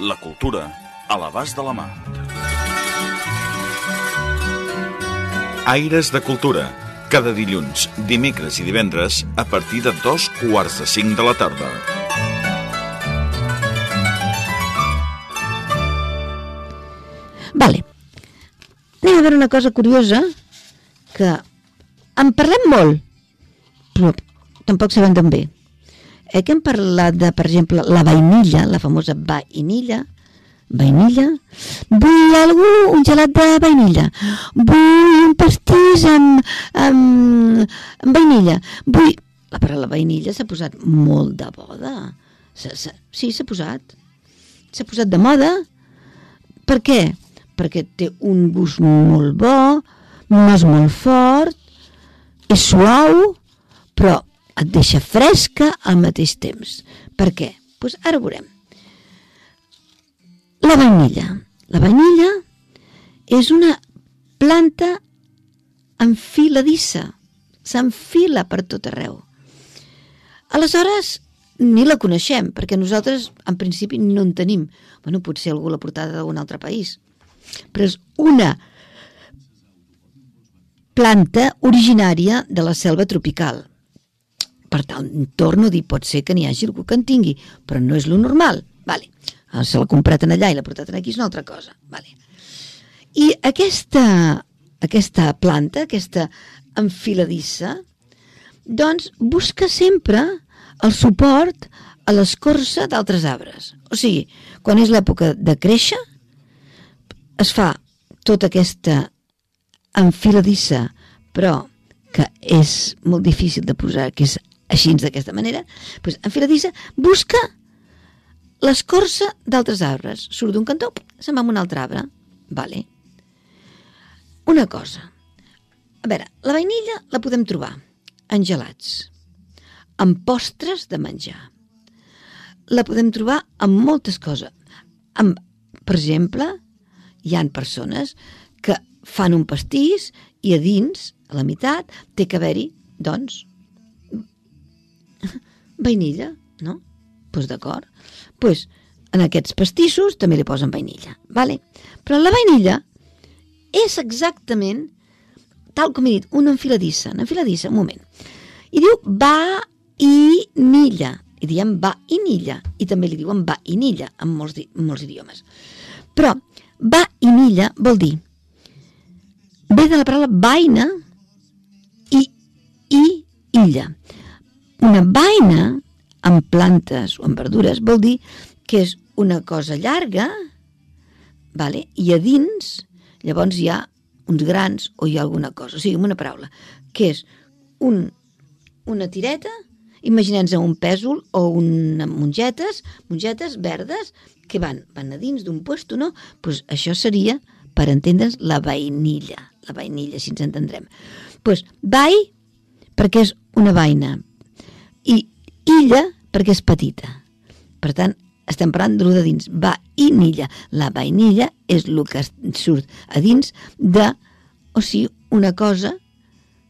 La cultura a l'abast de la mà. Aires de Cultura. Cada dilluns, dimecres i divendres a partir de dos quarts de cinc de la tarda. Vale. Anem a veure una cosa curiosa que en parlem molt, però tampoc sabem d'on ve. Eh, que hem parlat de, per exemple, la vainilla, la famosa vainilla, vainilla, vull algú, un gelat de vainilla, vull un pastís amb, amb, amb vainilla, vull... La paraula vainilla s'ha posat molt de moda. S -s sí, s'ha posat. S'ha posat de moda. Per què? Perquè té un gust molt bo, no és molt fort, és suau, però et deixa fresca al mateix temps. Per què? Doncs pues ara veurem. La vainilla. La vainilla és una planta enfiladissa. S'enfila per tot arreu. Aleshores, ni la coneixem, perquè nosaltres, en principi, no en tenim. Bueno, potser algú l'ha portada d'un altre país. Però és una planta originària de la selva tropical. Per tant, torno a dir, pot ser que n'hi hagi algú que en tingui, però no és lo normal. Vale. Ah, se l'ha comprat en allà i l'ha portat aquí és una altra cosa. Vale. I aquesta, aquesta planta, aquesta enfiladissa, doncs busca sempre el suport a l'escorça d'altres arbres. O sigui, quan és l'època de créixer, es fa tota aquesta enfiladissa, però que és molt difícil de posar, que és així d'aquesta manera, doncs enfiladissa busca l'escorça d'altres arbres. Surt d'un cantó, se'n va a un altre arbre. Vale. Una cosa. A veure, la vainilla la podem trobar en gelats, en postres de menjar. La podem trobar en moltes coses. En, per exemple, hi han persones que fan un pastís i a dins, a la meitat, té que haver-hi, doncs, vainilla, no? Doncs pues d'acord. Doncs pues, en aquests pastissos també li posen vainilla, vale? Però la vainilla és exactament, tal com he dit, una enfiladissa, una enfiladissa, un moment. I diu va i diem va i també li diuen va i nilla en molts, en molts idiomes. Però va i nilla vol dir ve de la paraula vaina i i illa. Una vaina en plantes o en verdures vol dir que és una cosa llarga vale? i a dins llavors hi ha uns grans o hi ha alguna cosa, o sigui, una paraula, que és un, una tireta, imaginem un pèsol o una mongetes, mongetes verdes que van, van a dins d'un puesto, no? pues això seria, per entendre's, la vainilla, la vainilla, si ens entendrem. pues, vai, perquè és una vaina, i illa, perquè és petita. Per tant, estem parlant de de dins, vainilla. La vainilla és el que surt a dins de, o sigui, una cosa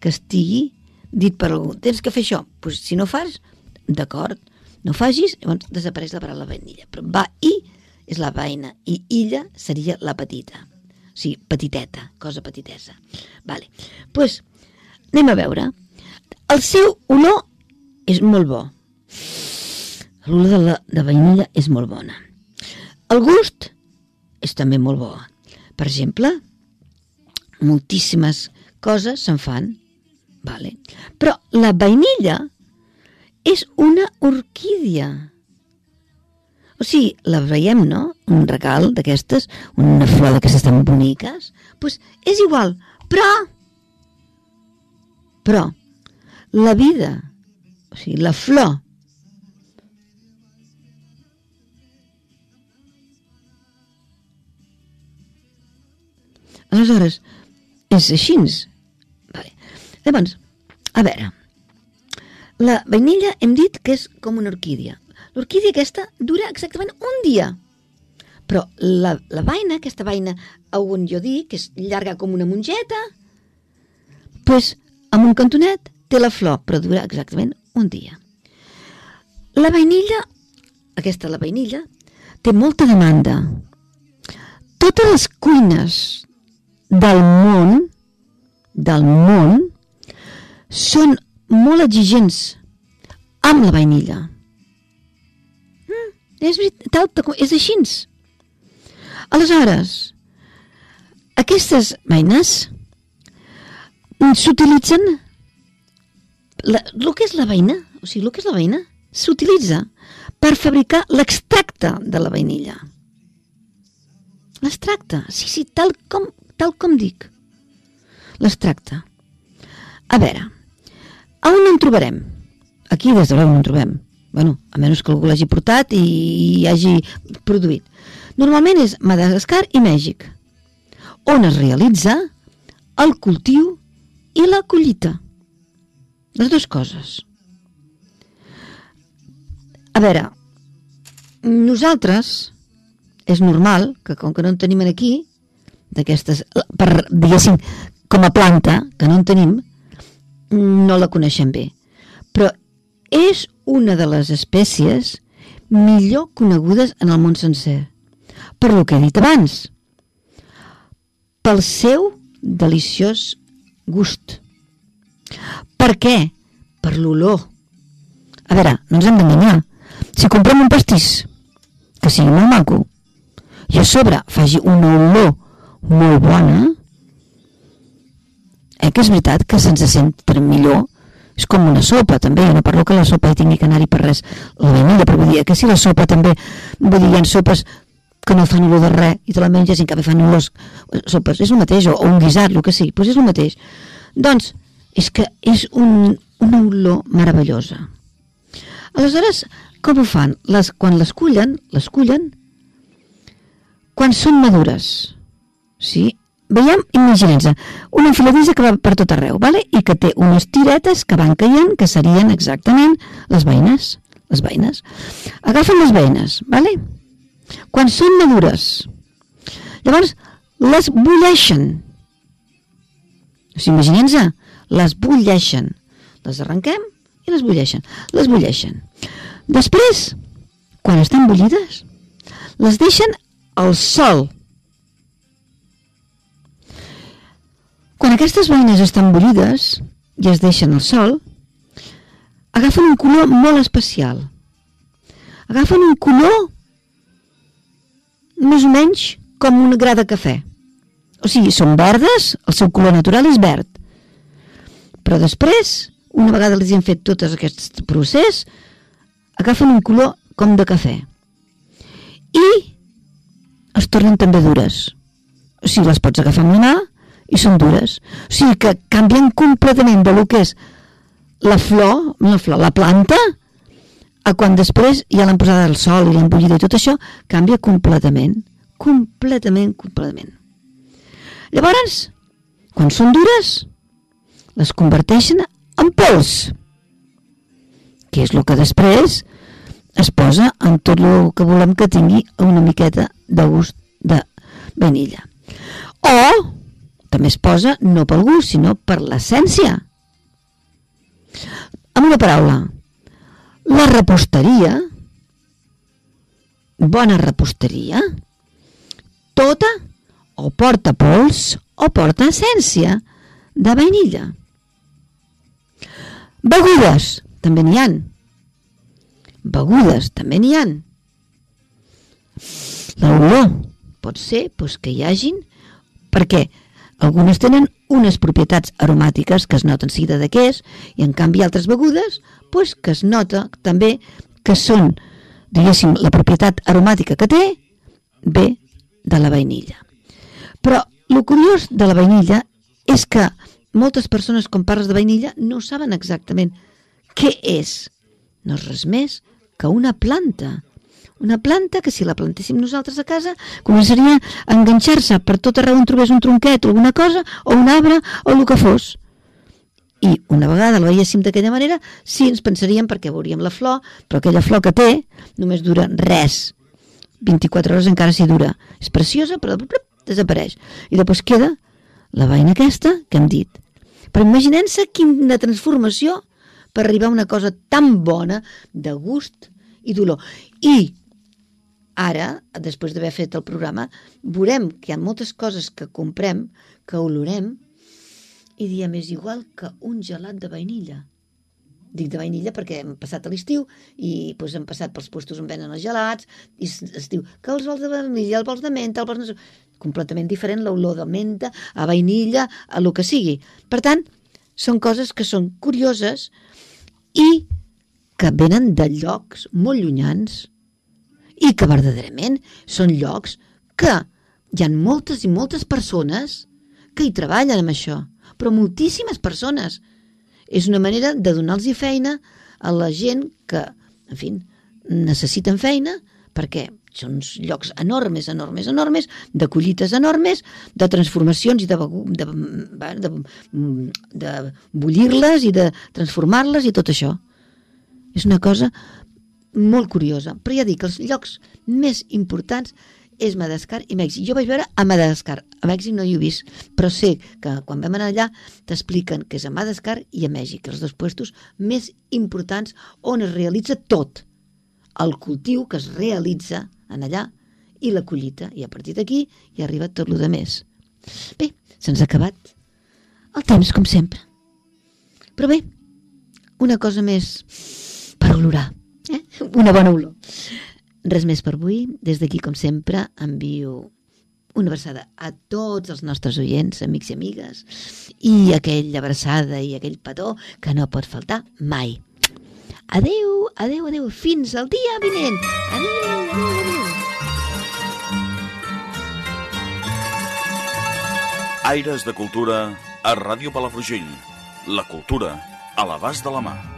que estigui dit per algú. Tens que fer això. Pues, si no fas, d'acord, no facis, llavors desapareix la paraula vainilla. Però va i és la vaina i illa seria la petita. O sigui, petiteta, cosa petitesa. Vale. pues, anem a veure. El seu olor és molt bo L'olor de, la, de vainilla és molt bona. El gust és també molt bo. Per exemple, moltíssimes coses se'n fan, vale? però la vainilla és una orquídia. O sigui, la veiem, no? Un regal d'aquestes, una flor d'aquestes tan boniques. Pues és igual, però... Però la vida, o sigui, la flor, Aleshores, és així. Vale. Llavors, a veure, la vainilla hem dit que és com una orquídia. L'orquídia aquesta dura exactament un dia. Però la, la vaina, aquesta vaina on jo dic, que és llarga com una mongeta, pues, amb un cantonet té la flor, però dura exactament un dia. La vainilla, aquesta la vainilla, té molta demanda. Totes les cuines del món, del món, són molt exigents amb la vainilla. Mm, és veritat, és així. Aleshores, aquestes vaines s'utilitzen el que és la vaina, o sigui, el que és la vaina s'utilitza per fabricar l'extracte de la vainilla. L'extracte, sí, sí, tal com, tal com dic. L'extracte. A veure, a on en trobarem? Aquí des de l'on en trobem. bueno, a menys que algú l'hagi portat i, i hagi produït. Normalment és Madagascar i Mèxic, on es realitza el cultiu i la collita. Les dues coses. A veure, nosaltres és normal que com que no en tenim aquí, d'aquestes, per, diguéssim, com a planta, que no en tenim, no la coneixem bé. Però és una de les espècies millor conegudes en el món sencer per lo que he dit abans, pel seu deliciós gust. Per què? Per l'olor. A veure, no ens hem d'enganyar. Si comprem un pastís que sigui molt maco i a sobre faci una olor molt bona, eh, que és veritat que se'ns sent millor és com una sopa també, jo no parlo que la sopa hi tingui que anar-hi per res la vainilla, però vull dir que si la sopa també vull dir, hi ha sopes que no fan olor de res i te la menges i encara fan olors sopes, és el mateix, o, o un guisat, el que sigui, doncs és el mateix. Doncs és que és un, una olor meravellosa. Aleshores, com ho fan? Les, quan les cullen, les cullen quan són madures. Sí? Veiem, imaginem una enfiladissa que va per tot arreu, vale? i que té unes tiretes que van caient, que serien exactament les veïnes. Les veïnes. Agafen les veïnes, vale? quan són madures. Llavors, les bulleixen. O sigui, imaginem-se, les bulleixen. Les arrenquem i les bulleixen. Les bulleixen. Després, quan estan bullides, les deixen al sol. Quan aquestes veïnes estan bullides i es deixen al sol, agafen un color molt especial. Agafen un color més o menys com un gra de cafè. O sigui, són verdes, el seu color natural és verd. Però després, una vegada els han fet tot aquest procés, agafen un color com de cafè. I es tornen també dures. O sigui, les pots agafar amb la mà i són dures. O sigui que canvien completament de lo que és la flor, la flor, la planta, a quan després ja l'han posada al sol i l'han bullida i tot això, canvia completament. Completament, completament. Llavors, quan són dures, les converteixen en pols, que és el que després es posa en tot el que volem que tingui una miqueta de gust de vanilla. O també es posa no pel gust, sinó per l'essència. Amb una paraula, la reposteria, bona reposteria, tota o porta pols o porta essència de vainilla. Begudes, també n'hi han. Begudes, també n'hi han. L'olor pot ser doncs, que hi hagin, perquè algunes tenen unes propietats aromàtiques que es noten seguida de què és, i en canvi altres begudes pues, que es nota també que són, diguéssim, la propietat aromàtica que té ve de la vainilla. Però el curiós de la vainilla és que moltes persones, quan parles de vainilla, no saben exactament què és. No és res més que una planta. Una planta que si la plantéssim nosaltres a casa començaria a enganxar-se per tot arreu on trobés un tronquet o alguna cosa, o un arbre, o el que fos. I una vegada la veiéssim d'aquella manera, sí, ens pensaríem perquè veuríem la flor, però aquella flor que té només dura res. 24 hores encara s'hi dura. És preciosa, però desapareix. I després queda la vaina aquesta que hem dit. Però imaginem-se quina transformació per arribar a una cosa tan bona de gust i dolor. I ara, després d'haver fet el programa, veurem que hi ha moltes coses que comprem, que olorem, i diem, és igual que un gelat de vainilla. Dic de vainilla perquè hem passat a l'estiu i doncs, hem passat pels puestos on venen els gelats i es, es diu que els vols de vainilla, els vols de menta, els vols... Completament diferent l'olor de menta, a vainilla, a lo que sigui. Per tant, són coses que són curioses i que venen de llocs molt llunyans i que verdaderament són llocs que hi han moltes i moltes persones que hi treballen amb això, però moltíssimes persones. És una manera de donar-los feina a la gent que, en fi, necessiten feina perquè són llocs enormes, enormes, enormes, de collites enormes, de transformacions i de, de, de, de bullir-les i de transformar-les i tot això. És una cosa molt curiosa. Però ja dic, els llocs més importants és Madagascar i Mèxic. Jo vaig veure a Madagascar, a Mèxic no hi he vist, però sé que quan vam anar allà t'expliquen que és a Madagascar i a Mèxic, els dos puestos més importants on es realitza tot. El cultiu que es realitza en allà i la collita. I a partir d'aquí hi ha arribat tot el de més. Bé, se'ns ha acabat el temps, com sempre. Però bé, una cosa més per olorar. Eh? Una bona olor. Res més per avui. Des d'aquí, com sempre, envio una abraçada a tots els nostres oients, amics i amigues, i aquella abraçada i aquell petó que no pot faltar mai. Adeu, adeu, adeu, fins al dia vinent. Adeu, adeu, adeu. Aires de Cultura a Ràdio Palafrugell. La cultura a l'abast de la mà.